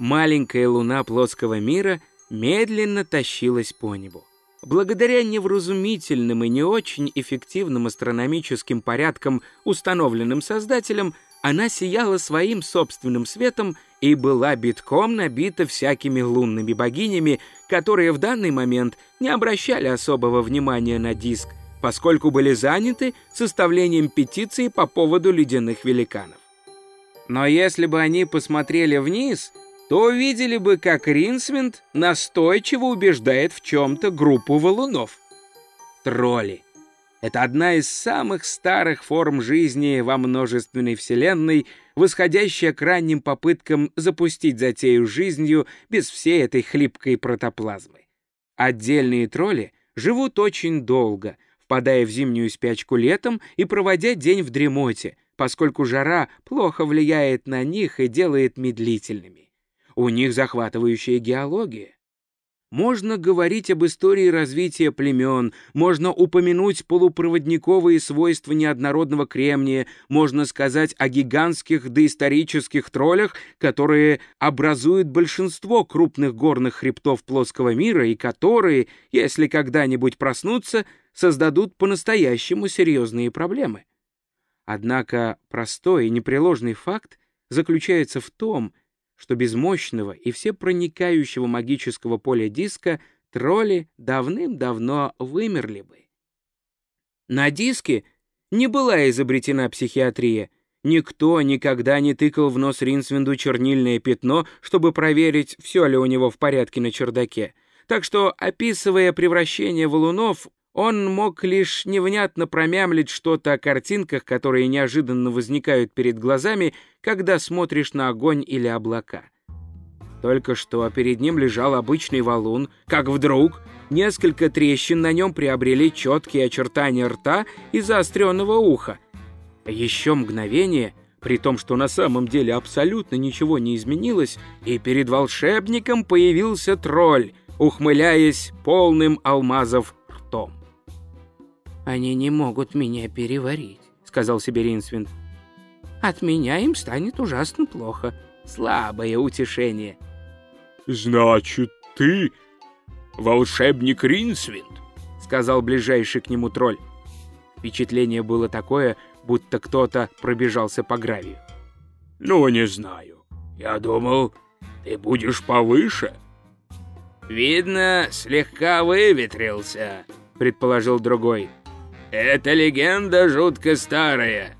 маленькая луна плоского мира медленно тащилась по небу. Благодаря невразумительным и не очень эффективным астрономическим порядкам, установленным Создателем, она сияла своим собственным светом и была битком набита всякими лунными богинями, которые в данный момент не обращали особого внимания на диск, поскольку были заняты составлением петиции по поводу ледяных великанов. Но если бы они посмотрели вниз, то увидели бы, как Ринсвинд настойчиво убеждает в чем-то группу валунов. Тролли. Это одна из самых старых форм жизни во множественной вселенной, восходящая к ранним попыткам запустить затею жизнью без всей этой хлипкой протоплазмы. Отдельные тролли живут очень долго, впадая в зимнюю спячку летом и проводя день в дремоте, поскольку жара плохо влияет на них и делает медлительными. У них захватывающая геология. Можно говорить об истории развития племен, можно упомянуть полупроводниковые свойства неоднородного кремния, можно сказать о гигантских доисторических троллях, которые образуют большинство крупных горных хребтов плоского мира и которые, если когда-нибудь проснутся, создадут по-настоящему серьезные проблемы. Однако простой и непреложный факт заключается в том, что без мощного и всепроникающего магического поля диска тролли давным-давно вымерли бы. На диске не была изобретена психиатрия. Никто никогда не тыкал в нос Ринсвинду чернильное пятно, чтобы проверить, все ли у него в порядке на чердаке. Так что, описывая превращение валунов, он мог лишь невнятно промямлить что-то о картинках, которые неожиданно возникают перед глазами, когда смотришь на огонь или облака. Только что перед ним лежал обычный валун, как вдруг несколько трещин на нем приобрели четкие очертания рта и заостренного уха. Еще мгновение, при том, что на самом деле абсолютно ничего не изменилось, и перед волшебником появился тролль, ухмыляясь полным алмазов ртом. «Они не могут меня переварить», — сказал себе Ринсвинд. «От меня им станет ужасно плохо. Слабое утешение». «Значит, ты волшебник Ринсвинд?» — сказал ближайший к нему тролль. Впечатление было такое, будто кто-то пробежался по гравию. «Ну, не знаю. Я думал, ты будешь повыше». «Видно, слегка выветрился», — предположил другой. «Эта легенда жутко старая».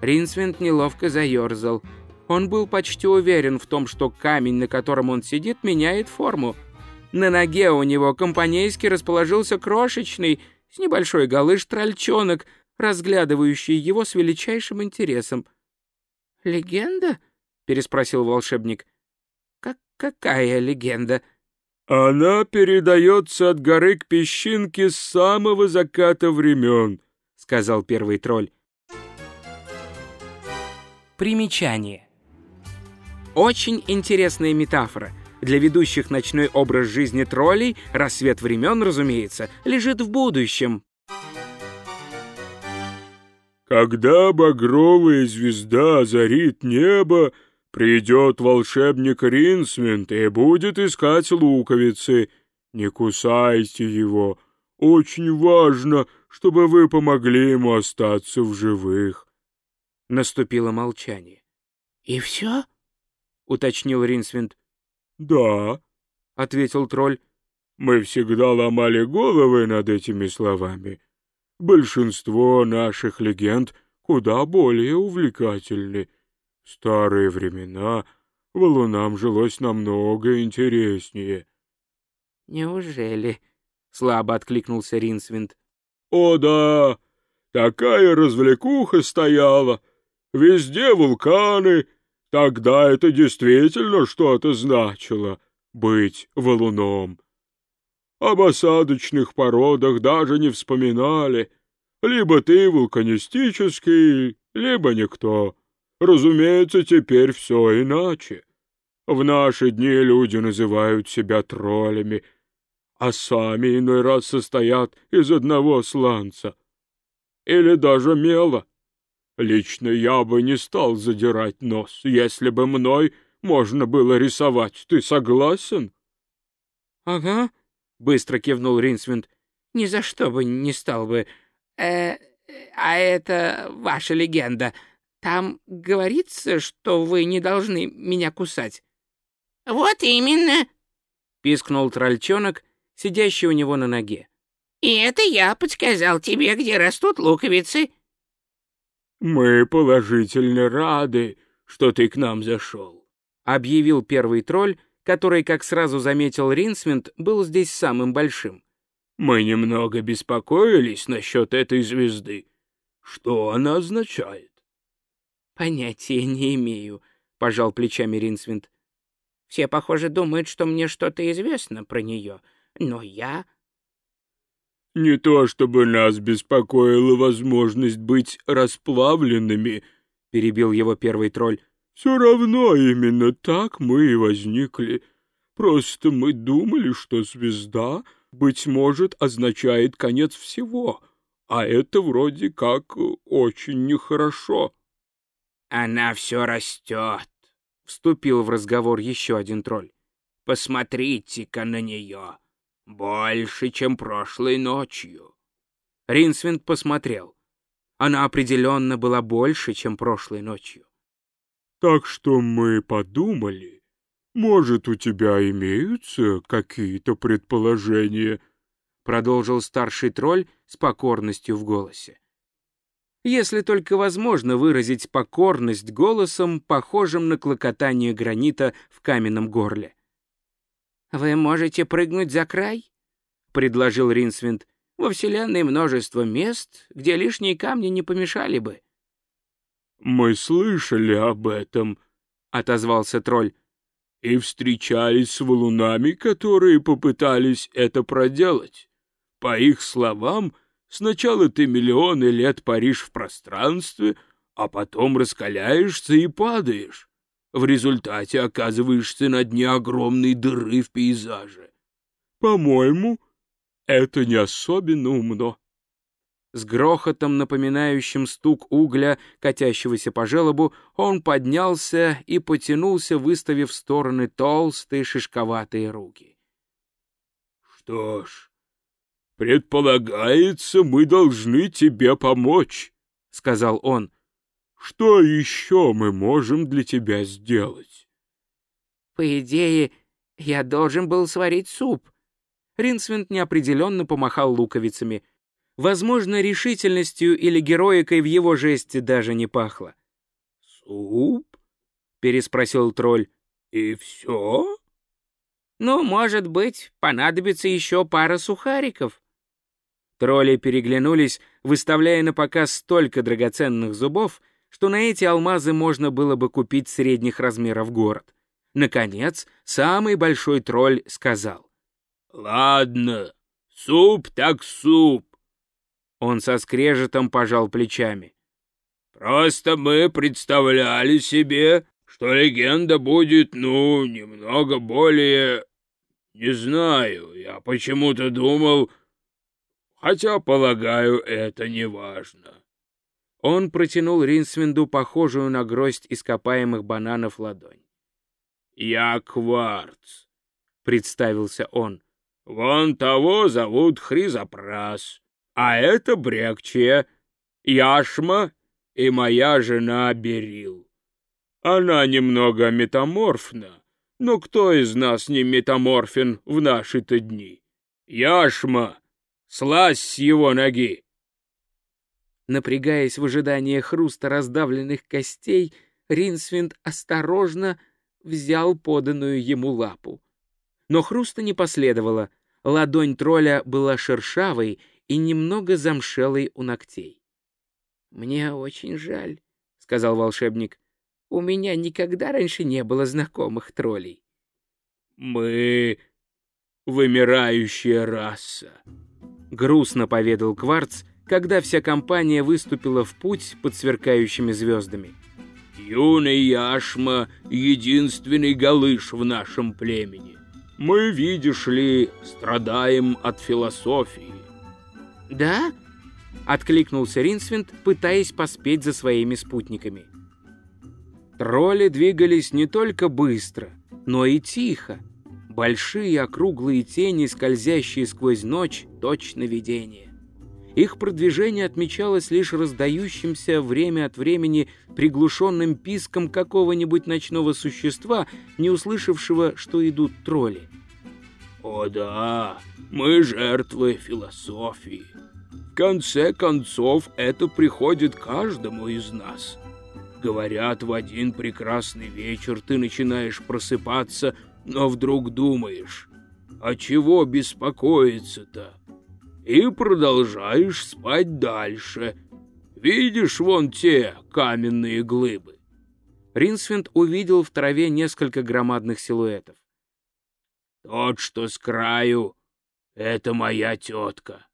Ринсвинд неловко заерзал. Он был почти уверен в том, что камень, на котором он сидит, меняет форму. На ноге у него компанейски расположился крошечный, с небольшой галыш трольчонок, разглядывающий его с величайшим интересом. «Легенда?» — переспросил волшебник. «Как какая легенда?» Она передается от горы к песчинке с самого заката времен, — сказал первый тролль. Примечание. Очень интересная метафора. Для ведущих ночной образ жизни троллей рассвет времен, разумеется, лежит в будущем. Когда багровая звезда озарит небо, Придет волшебник Ринсвинд и будет искать луковицы. Не кусайте его. Очень важно, чтобы вы помогли ему остаться в живых. Наступило молчание. — И все? — уточнил Ринсвинд. — Да, — ответил тролль. — Мы всегда ломали головы над этими словами. Большинство наших легенд куда более увлекательны старые времена валунам жилось намного интереснее. — Неужели? — слабо откликнулся Ринсвинд. — О да, такая развлекуха стояла. Везде вулканы. Тогда это действительно что-то значило — быть валуном. Об осадочных породах даже не вспоминали. Либо ты вулканистический, либо никто. Разумеется, теперь все иначе. В наши дни люди называют себя троллями, а сами иной раз состоят из одного сланца. Или даже мела. Лично я бы не стал задирать нос, если бы мной можно было рисовать. Ты согласен? — Ага, — быстро кивнул Ринсвинд. — Ни за что бы не стал бы. Э, а это ваша легенда. Там говорится, что вы не должны меня кусать. — Вот именно, — пискнул трольчонок, сидящий у него на ноге. — И это я подсказал тебе, где растут луковицы. — Мы положительно рады, что ты к нам зашел, — объявил первый тролль, который, как сразу заметил Ринсвинд, был здесь самым большим. Мы немного беспокоились насчет этой звезды. Что она означает? Понятия не имею, пожал плечами Ринсвинд. Все, похоже, думают, что мне что-то известно про нее, но я... Не то чтобы нас беспокоила возможность быть расплавленными, перебил его первый тролль. Все равно именно так мы и возникли. Просто мы думали, что звезда быть может, означает конец всего, а это вроде как очень нехорошо. — Она все растет, — вступил в разговор еще один тролль. — Посмотрите-ка на нее. Больше, чем прошлой ночью. Ринсвинд посмотрел. Она определенно была больше, чем прошлой ночью. — Так что мы подумали, «Может, у тебя имеются какие-то предположения?» — продолжил старший тролль с покорностью в голосе. Если только возможно выразить покорность голосом, похожим на клокотание гранита в каменном горле. «Вы можете прыгнуть за край?» — предложил Ринсвинд. «Во Вселенной множество мест, где лишние камни не помешали бы». «Мы слышали об этом», — отозвался тролль и встречались с валунами, которые попытались это проделать. По их словам, сначала ты миллионы лет паришь в пространстве, а потом раскаляешься и падаешь. В результате оказываешься на дне огромной дыры в пейзаже. По-моему, это не особенно умно. С грохотом, напоминающим стук угля, катящегося по желобу, он поднялся и потянулся, выставив в стороны толстые шишковатые руки. — Что ж, предполагается, мы должны тебе помочь, — сказал он. — Что еще мы можем для тебя сделать? — По идее, я должен был сварить суп. Ринсвинд неопределенно помахал луковицами — Возможно, решительностью или героикой в его жесте даже не пахло. «Суп?» — переспросил тролль. «И все?» «Ну, может быть, понадобится еще пара сухариков». Тролли переглянулись, выставляя на показ столько драгоценных зубов, что на эти алмазы можно было бы купить средних размеров город. Наконец, самый большой тролль сказал. «Ладно, суп так суп. Он со скрежетом пожал плечами. «Просто мы представляли себе, что легенда будет, ну, немного более... Не знаю, я почему-то думал... Хотя, полагаю, это не важно». Он протянул Ринсвинду похожую на гроздь ископаемых бананов ладонь. «Я Кварц», — представился он. «Вон того зовут Хризопрас а это Брекчия, Яшма и моя жена Берил. Она немного метаморфна, но кто из нас не метаморфен в наши-то дни? Яшма, слазь с его ноги!» Напрягаясь в ожидании хруста раздавленных костей, Ринсвинд осторожно взял поданную ему лапу. Но хруста не последовало. Ладонь тролля была шершавой и немного замшелый у ногтей. «Мне очень жаль», — сказал волшебник. «У меня никогда раньше не было знакомых троллей». «Мы вымирающая раса», — грустно поведал Кварц, когда вся компания выступила в путь под сверкающими звездами. «Юный Яшма — единственный галыш в нашем племени. Мы, видишь ли, страдаем от философии. «Да?» — откликнулся Ринсвинд, пытаясь поспеть за своими спутниками. Тролли двигались не только быстро, но и тихо. Большие округлые тени, скользящие сквозь ночь, точно видение. Их продвижение отмечалось лишь раздающимся время от времени приглушенным писком какого-нибудь ночного существа, не услышавшего, что идут тролли. «О да, мы жертвы философии. В конце концов, это приходит каждому из нас. Говорят, в один прекрасный вечер ты начинаешь просыпаться, но вдруг думаешь, а чего беспокоиться-то? и продолжаешь спать дальше. Видишь вон те каменные глыбы?» Ринсвинд увидел в траве несколько громадных силуэтов. «Тот, что с краю, — это моя тетка.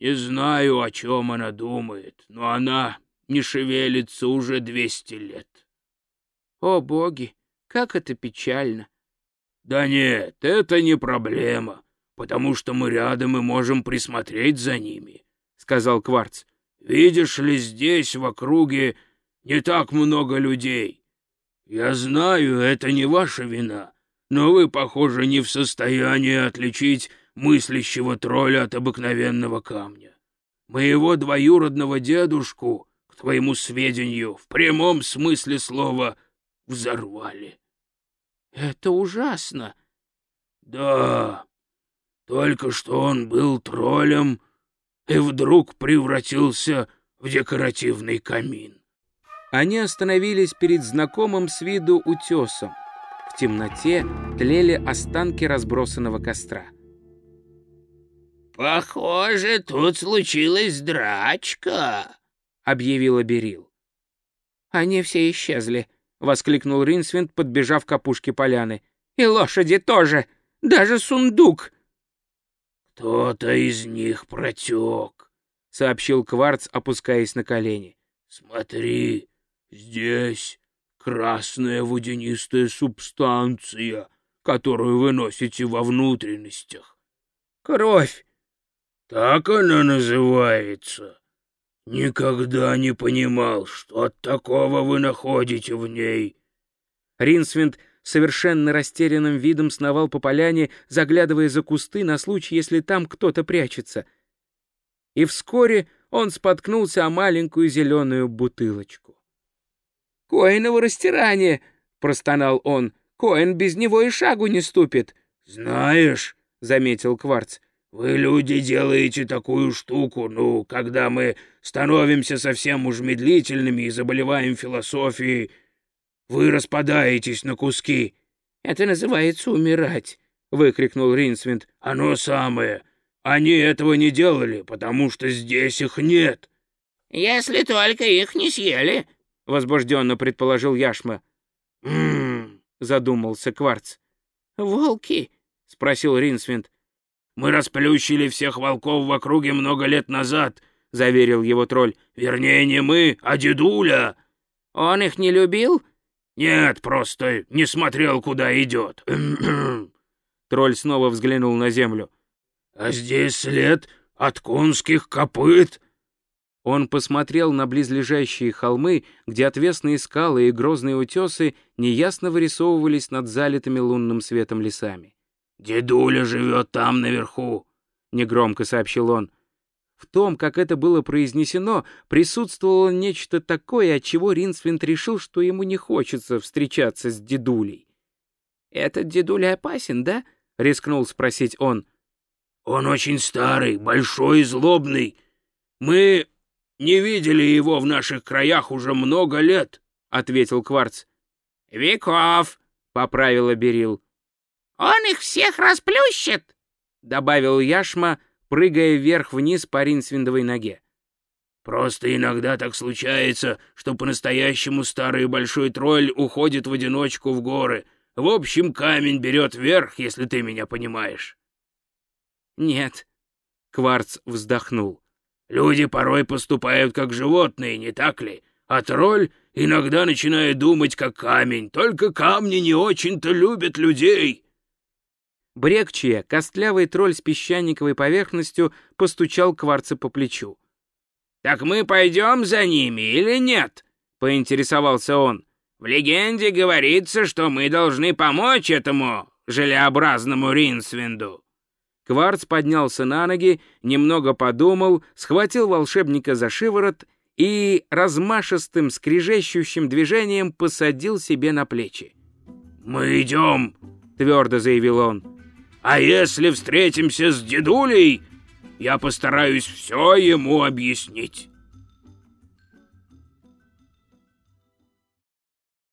Не знаю, о чем она думает, но она не шевелится уже двести лет». «О, боги, как это печально!» «Да нет, это не проблема потому что мы рядом и можем присмотреть за ними», — сказал Кварц. «Видишь ли, здесь, в округе, не так много людей. Я знаю, это не ваша вина, но вы, похоже, не в состоянии отличить мыслящего тролля от обыкновенного камня. Моего двоюродного дедушку, к твоему сведению, в прямом смысле слова взорвали». «Это ужасно». «Да, только что он был троллем и вдруг превратился в декоративный камин. Они остановились перед знакомым с виду утесом. В темноте тлели останки разбросанного костра. «Похоже, тут случилась драчка», — объявила Берил. «Они все исчезли», — воскликнул Ринсвинд, подбежав к опушке поляны. «И лошади тоже! Даже сундук!» «Кто-то из них протек», — сообщил Кварц, опускаясь на колени. «Смотри, здесь красная водянистая субстанция, которую вы носите во внутренностях». «Кровь!» «Так она называется. Никогда не понимал, что от такого вы находите в ней». Ринсвинд совершенно растерянным видом сновал по поляне, заглядывая за кусты на случай, если там кто-то прячется. И вскоре он споткнулся о маленькую зеленую бутылочку. «Коиново растирание!» — простонал он. «Коин без него и шагу не ступит!» «Знаешь», — заметил Кварц, — «вы, люди, делаете такую штуку, ну, когда мы становимся совсем уж медлительными и заболеваем философией, вы распадаетесь на куски. Это называется умирать, выкрикнул Ринсвинд. Оно самое. Они этого не делали, потому что здесь их нет. Если только их не съели, возбужденно предположил Яшма. Мм, задумался Кварц. Волки? спросил Ринсвинд. Мы расплющили всех волков в округе много лет назад, заверил его тролль. Вернее, не мы, а дедуля. Он их не любил? «Нет, просто не смотрел, куда идет». Тролль снова взглянул на землю. «А здесь след от конских копыт». Он посмотрел на близлежащие холмы, где отвесные скалы и грозные утесы неясно вырисовывались над залитыми лунным светом лесами. «Дедуля живет там наверху», — негромко сообщил он. В том, как это было произнесено, присутствовало нечто такое, от чего Ринсвинд решил, что ему не хочется встречаться с дедулей. «Этот дедуля опасен, да?» — рискнул спросить он. «Он очень старый, большой и злобный. Мы не видели его в наших краях уже много лет», — ответил Кварц. «Веков», — поправила Берил. «Он их всех расплющит», — добавил Яшма, — прыгая вверх-вниз по ринсвиндовой ноге. «Просто иногда так случается, что по-настоящему старый большой тролль уходит в одиночку в горы. В общем, камень берет вверх, если ты меня понимаешь». «Нет», — Кварц вздохнул. «Люди порой поступают как животные, не так ли? А тролль иногда начинает думать как камень, только камни не очень-то любят людей». Брекчия, костлявый тролль с песчаниковой поверхностью, постучал кварца по плечу. «Так мы пойдем за ними или нет?» — поинтересовался он. В легенде говорится, что мы должны помочь этому желеобразному Ринсвинду». Кварц поднялся на ноги, немного подумал, схватил волшебника за шиворот и размашистым скрежещущим движением посадил себе на плечи. «Мы идем», — твердо заявил он. «А если встретимся с дедулей, я постараюсь все ему объяснить».